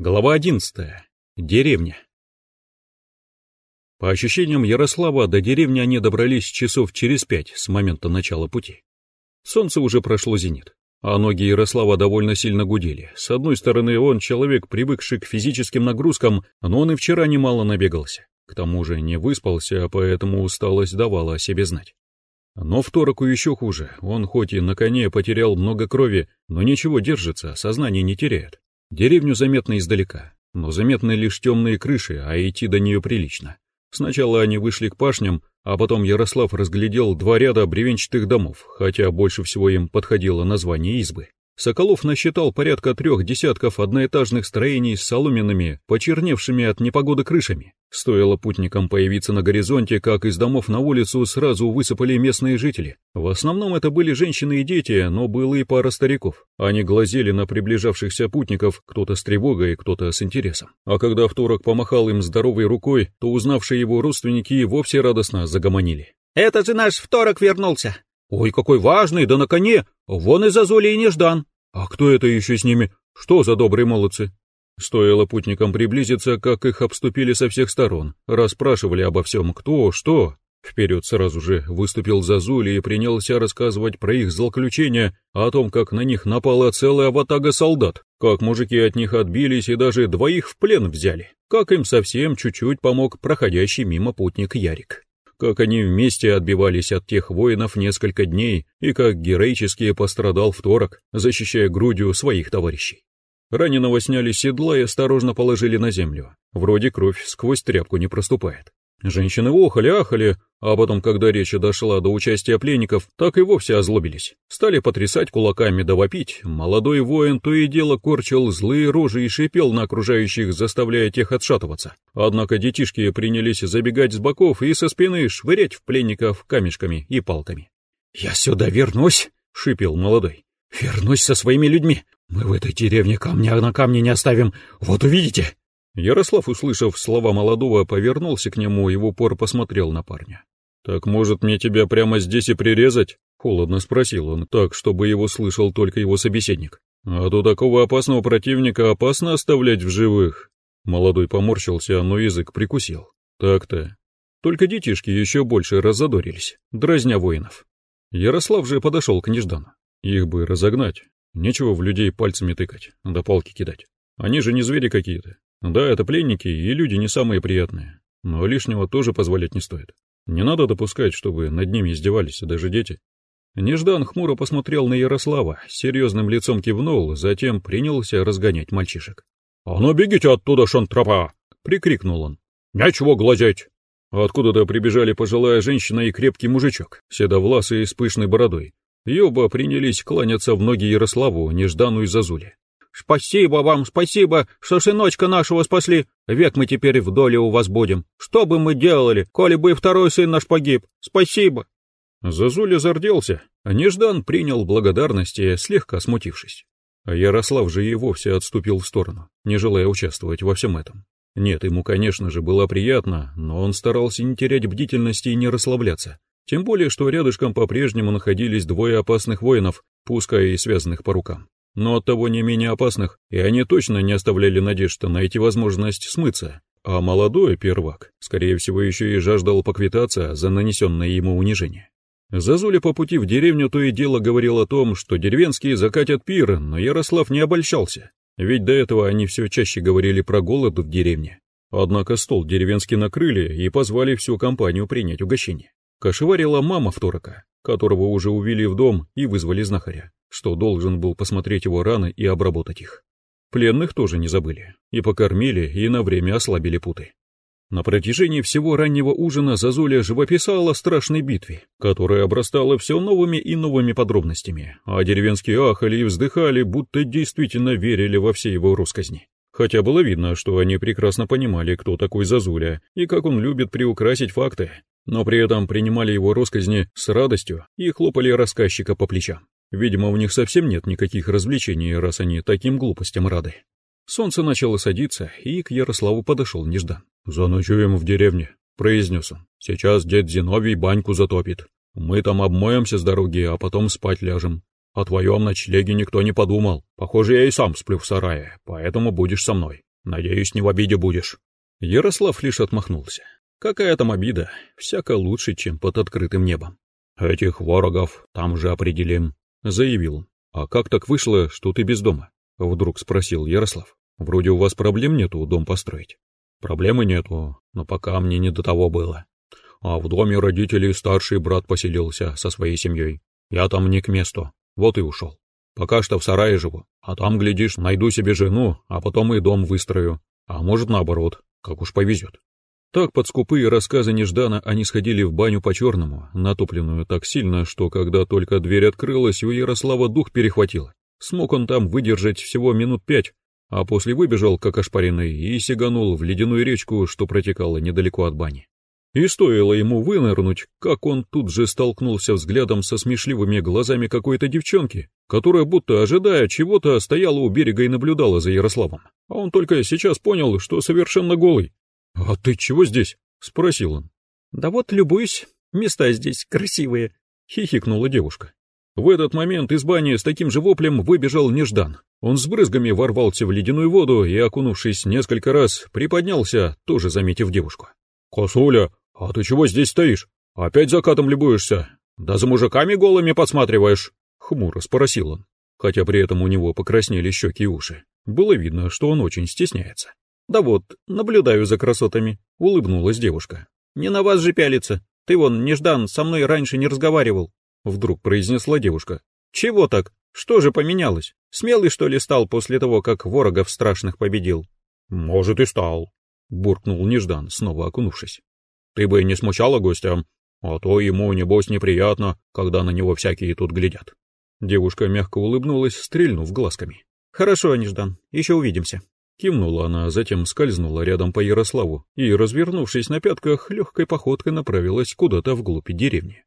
Глава 11. Деревня. По ощущениям Ярослава, до деревни они добрались часов через пять с момента начала пути. Солнце уже прошло зенит, а ноги Ярослава довольно сильно гудели. С одной стороны, он человек, привыкший к физическим нагрузкам, но он и вчера немало набегался. К тому же не выспался, поэтому усталость давала о себе знать. Но второку еще хуже. Он хоть и на коне потерял много крови, но ничего держится, сознание не теряет. Деревню заметно издалека, но заметны лишь темные крыши, а идти до нее прилично. Сначала они вышли к пашням, а потом Ярослав разглядел два ряда бревенчатых домов, хотя больше всего им подходило название избы. Соколов насчитал порядка трех десятков одноэтажных строений с соломенными, почерневшими от непогоды крышами. Стоило путникам появиться на горизонте, как из домов на улицу сразу высыпали местные жители. В основном это были женщины и дети, но было и пара стариков. Они глазели на приближавшихся путников, кто-то с тревогой, кто-то с интересом. А когда второк помахал им здоровой рукой, то узнавшие его родственники вовсе радостно загомонили. «Это же наш второк вернулся!» «Ой, какой важный, да на коне! Вон и Зазули и Неждан!» «А кто это еще с ними? Что за добрые молодцы?» Стоило путникам приблизиться, как их обступили со всех сторон, расспрашивали обо всем кто, что. Вперед сразу же выступил Зазули и принялся рассказывать про их злоключения, о том, как на них напала целая ватага солдат, как мужики от них отбились и даже двоих в плен взяли, как им совсем чуть-чуть помог проходящий мимо путник Ярик как они вместе отбивались от тех воинов несколько дней и как героически пострадал второк, защищая грудью своих товарищей. Раненого сняли с седла и осторожно положили на землю. Вроде кровь сквозь тряпку не проступает. Женщины охали-ахали, а потом, когда речь дошла до участия пленников, так и вовсе озлобились. Стали потрясать кулаками да вопить. Молодой воин то и дело корчил злые рожи и шипел на окружающих, заставляя тех отшатываться. Однако детишки принялись забегать с боков и со спины швырять в пленников камешками и палками. «Я сюда вернусь!» — шипел молодой. «Вернусь со своими людьми! Мы в этой деревне камня на камне не оставим! Вот увидите!» Ярослав, услышав слова молодого, повернулся к нему и в упор посмотрел на парня. «Так, может, мне тебя прямо здесь и прирезать?» — холодно спросил он, так, чтобы его слышал только его собеседник. «А то такого опасного противника опасно оставлять в живых». Молодой поморщился, но язык прикусил. «Так-то». Только детишки еще больше разодорились, дразня воинов. Ярослав же подошел к Неждану. Их бы разогнать. Нечего в людей пальцами тыкать, да палки кидать. Они же не звери какие-то. Да, это пленники, и люди не самые приятные, но лишнего тоже позволять не стоит. Не надо допускать, чтобы над ними издевались даже дети. Неждан хмуро посмотрел на Ярослава, серьезным лицом кивнул, затем принялся разгонять мальчишек. «А ну бегите оттуда, шантропа!» — прикрикнул он. «Нечего глазеть!» Откуда-то прибежали пожилая женщина и крепкий мужичок, седовласый с пышной бородой. И оба принялись кланяться в ноги Ярославу, Неждану и Зазуле. Спасибо вам, спасибо, что сыночка нашего спасли. Век мы теперь в доле у вас будем. Что бы мы делали, коли бы и второй сын наш погиб? Спасибо. Зазуля зарделся, а Неждан принял благодарности, слегка смутившись. А Ярослав же и вовсе отступил в сторону, не желая участвовать во всем этом. Нет, ему, конечно же, было приятно, но он старался не терять бдительности и не расслабляться. Тем более, что рядышком по-прежнему находились двое опасных воинов, пускай и связанных по рукам но оттого не менее опасных, и они точно не оставляли надежд найти возможность смыться. А молодой первак, скорее всего, еще и жаждал поквитаться за нанесенное ему унижение. Зазуля по пути в деревню то и дело говорил о том, что деревенские закатят пир, но Ярослав не обольщался, ведь до этого они все чаще говорили про голод в деревне. Однако стол деревенский накрыли и позвали всю компанию принять угощение. Кошеварила мама второка, которого уже увели в дом и вызвали знахаря что должен был посмотреть его раны и обработать их. Пленных тоже не забыли, и покормили, и на время ослабили путы. На протяжении всего раннего ужина Зазуля живописала страшной битве, которая обрастала все новыми и новыми подробностями, а деревенские ахали и вздыхали, будто действительно верили во все его русказни. Хотя было видно, что они прекрасно понимали, кто такой Зазуля и как он любит приукрасить факты, но при этом принимали его росказни с радостью и хлопали рассказчика по плечам. Видимо, у них совсем нет никаких развлечений, раз они таким глупостям рады. Солнце начало садиться, и к Ярославу подошел Неждан. «Заночуем в деревне», — произнес он. «Сейчас дед Зиновий баньку затопит. Мы там обмоемся с дороги, а потом спать ляжем. О твоем ночлеге никто не подумал. Похоже, я и сам сплю в сарае, поэтому будешь со мной. Надеюсь, не в обиде будешь». Ярослав лишь отмахнулся. Какая там обида, всяко лучше, чем под открытым небом. «Этих ворогов там же определим», — заявил. «А как так вышло, что ты без дома?» — вдруг спросил Ярослав. «Вроде у вас проблем нету дом построить». «Проблемы нету, но пока мне не до того было. А в доме родителей старший брат поселился со своей семьей. Я там не к месту, вот и ушел. Пока что в сарае живу, а там, глядишь, найду себе жену, а потом и дом выстрою. А может, наоборот, как уж повезет». Так под скупые рассказы Неждана они сходили в баню по-черному, натопленную так сильно, что когда только дверь открылась, у Ярослава дух перехватило. Смог он там выдержать всего минут пять, а после выбежал, как ошпаренный, и сиганул в ледяную речку, что протекала недалеко от бани. И стоило ему вынырнуть, как он тут же столкнулся взглядом со смешливыми глазами какой-то девчонки, которая, будто ожидая чего-то, стояла у берега и наблюдала за Ярославом. А он только сейчас понял, что совершенно голый. «А ты чего здесь?» — спросил он. «Да вот любуюсь, места здесь красивые», — хихикнула девушка. В этот момент из бани с таким же воплем выбежал Неждан. Он с брызгами ворвался в ледяную воду и, окунувшись несколько раз, приподнялся, тоже заметив девушку. «Косуля, а ты чего здесь стоишь? Опять закатом любуешься? Да за мужиками голыми подсматриваешь?» Хмуро спросил он, хотя при этом у него покраснели щеки и уши. Было видно, что он очень стесняется. «Да вот, наблюдаю за красотами», — улыбнулась девушка. «Не на вас же пялиться. Ты вон, Неждан, со мной раньше не разговаривал», — вдруг произнесла девушка. «Чего так? Что же поменялось? Смелый, что ли, стал после того, как ворогов страшных победил?» «Может, и стал», — буркнул Неждан, снова окунувшись. «Ты бы не смущала гостя, а то ему, небось, неприятно, когда на него всякие тут глядят». Девушка мягко улыбнулась, стрельнув глазками. «Хорошо, Неждан, еще увидимся». Кивнула она, затем скользнула рядом по Ярославу и, развернувшись на пятках, легкой походкой направилась куда-то вглубь деревни.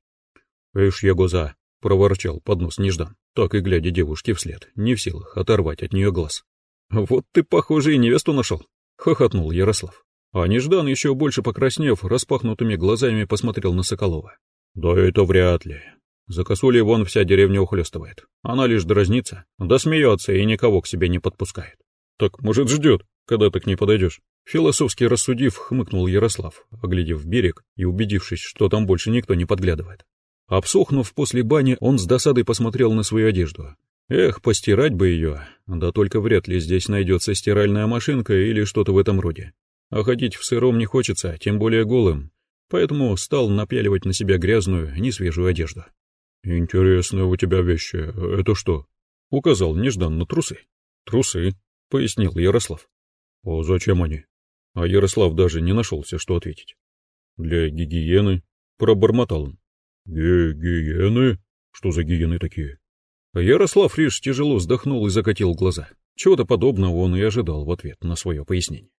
«Эш, Ягоза!» — проворчал под нос Неждан, так и глядя девушке вслед, не в силах оторвать от нее глаз. «Вот ты, похоже, и невесту нашел!» — хохотнул Ярослав. А Неждан, еще больше покраснев, распахнутыми глазами посмотрел на Соколова. «Да это вряд ли. За косулей вон вся деревня ухлёстывает. Она лишь дразнится, да смеется и никого к себе не подпускает. Так, может, ждет, когда ты к ней подойдешь. Философски рассудив, хмыкнул Ярослав, оглядев берег и убедившись, что там больше никто не подглядывает. Обсохнув после бани, он с досадой посмотрел на свою одежду. Эх, постирать бы ее, да только вряд ли здесь найдется стиральная машинка или что-то в этом роде. А ходить в сыром не хочется, тем более голым, поэтому стал напяливать на себя грязную, несвежую одежду. «Интересные у тебя вещи. Это что?» — указал нежданно трусы. «Трусы», — пояснил Ярослав. «А зачем они?» А Ярослав даже не нашелся, что ответить. «Для гигиены», — пробормотал он. «Гигиены? Что за гиены такие?» Ярослав лишь тяжело вздохнул и закатил глаза. Чего-то подобного он и ожидал в ответ на свое пояснение.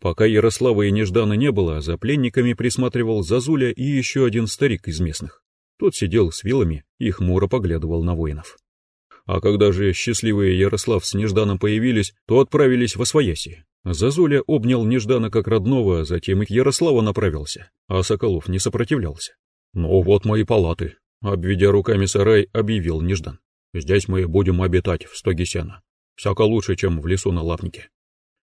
Пока Ярослава и Неждана не было, за пленниками присматривал Зазуля и еще один старик из местных. Тот сидел с вилами и хмуро поглядывал на воинов. А когда же счастливые Ярослав с Нежданом появились, то отправились в Освояси. Зазуля обнял Неждана как родного, затем и к Ярославу направился, а Соколов не сопротивлялся. «Ну вот мои палаты», — обведя руками сарай, объявил Неждан. «Здесь мы будем обитать в стоге сена. Всяко лучше, чем в лесу на лавнике».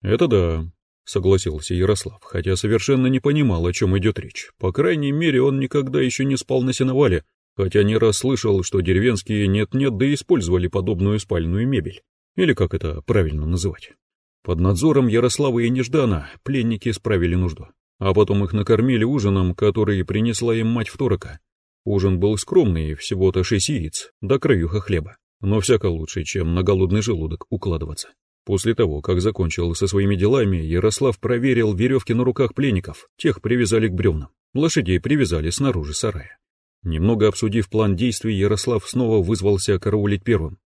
«Это да», — согласился Ярослав, хотя совершенно не понимал, о чем идет речь. По крайней мере, он никогда еще не спал на сеновале, хотя не раз слышал, что деревенские нет-нет да использовали подобную спальную мебель, или как это правильно называть. Под надзором Ярослава и Неждана пленники справили нужду, а потом их накормили ужином, который принесла им мать второка. Ужин был скромный, всего-то шесть яиц, до краюха хлеба, но всяко лучше, чем на голодный желудок укладываться. После того, как закончил со своими делами, Ярослав проверил веревки на руках пленников, тех привязали к бревнам, лошадей привязали снаружи сарая. Немного обсудив план действий, Ярослав снова вызвался караулить первым.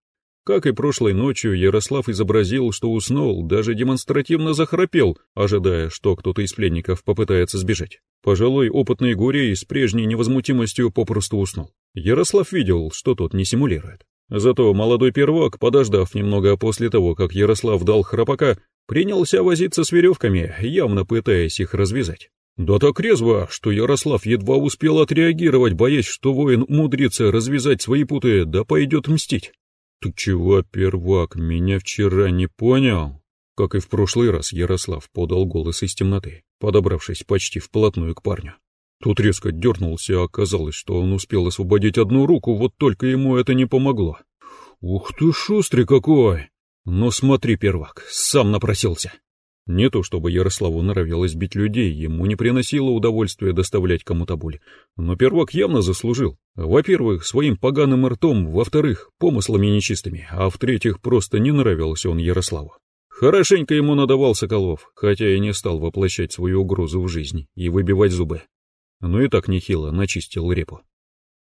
Как и прошлой ночью, Ярослав изобразил, что уснул, даже демонстративно захрапел, ожидая, что кто-то из пленников попытается сбежать. Пожалуй, опытный Гурей с прежней невозмутимостью попросту уснул. Ярослав видел, что тот не симулирует. Зато молодой первак, подождав немного после того, как Ярослав дал храпака, принялся возиться с веревками, явно пытаясь их развязать. Да так резво, что Ярослав едва успел отреагировать, боясь, что воин умудрится развязать свои путы, да пойдет мстить. «Ты чего, первак, меня вчера не понял?» Как и в прошлый раз, Ярослав подал голос из темноты, подобравшись почти вплотную к парню. Тут резко дернулся, а оказалось, что он успел освободить одну руку, вот только ему это не помогло. «Ух ты, шустрый какой!» «Ну смотри, первак, сам напросился!» Не то чтобы Ярославу нравилось бить людей, ему не приносило удовольствия доставлять кому-то боль. Но первак явно заслужил. Во-первых, своим поганым ртом, во-вторых, помыслами нечистыми, а в-третьих, просто не нравился он Ярославу. Хорошенько ему надавал Соколов, хотя и не стал воплощать свою угрозу в жизнь и выбивать зубы. Но и так нехило начистил репу.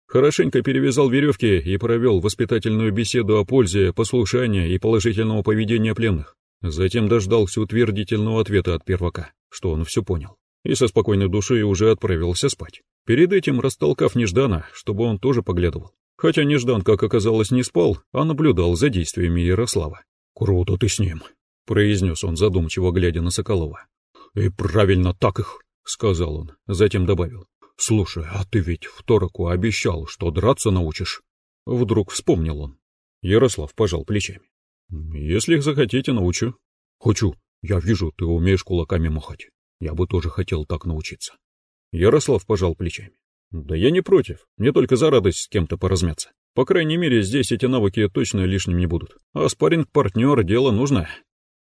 Хорошенько перевязал веревки и провел воспитательную беседу о пользе послушания и положительного поведения пленных. Затем дождался утвердительного ответа от первака, что он все понял, и со спокойной душой уже отправился спать. Перед этим растолкав Неждана, чтобы он тоже поглядывал. Хотя Неждан, как оказалось, не спал, а наблюдал за действиями Ярослава. «Круто ты с ним», — произнес он задумчиво, глядя на Соколова. «И правильно так их», — сказал он, затем добавил. «Слушай, а ты ведь в Тороку обещал, что драться научишь?» Вдруг вспомнил он. Ярослав пожал плечами. Если их захотите, научу. Хочу. Я вижу, ты умеешь кулаками махать. Я бы тоже хотел так научиться. Ярослав пожал плечами. Да я не против. Мне только за радость с кем-то поразмяться. По крайней мере, здесь эти навыки точно лишним не будут. А спарринг-партнер — дело нужное.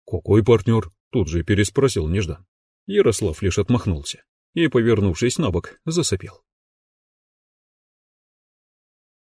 Какой партнер? Тут же переспросил Неждан. Ярослав лишь отмахнулся и, повернувшись на бок, засопел.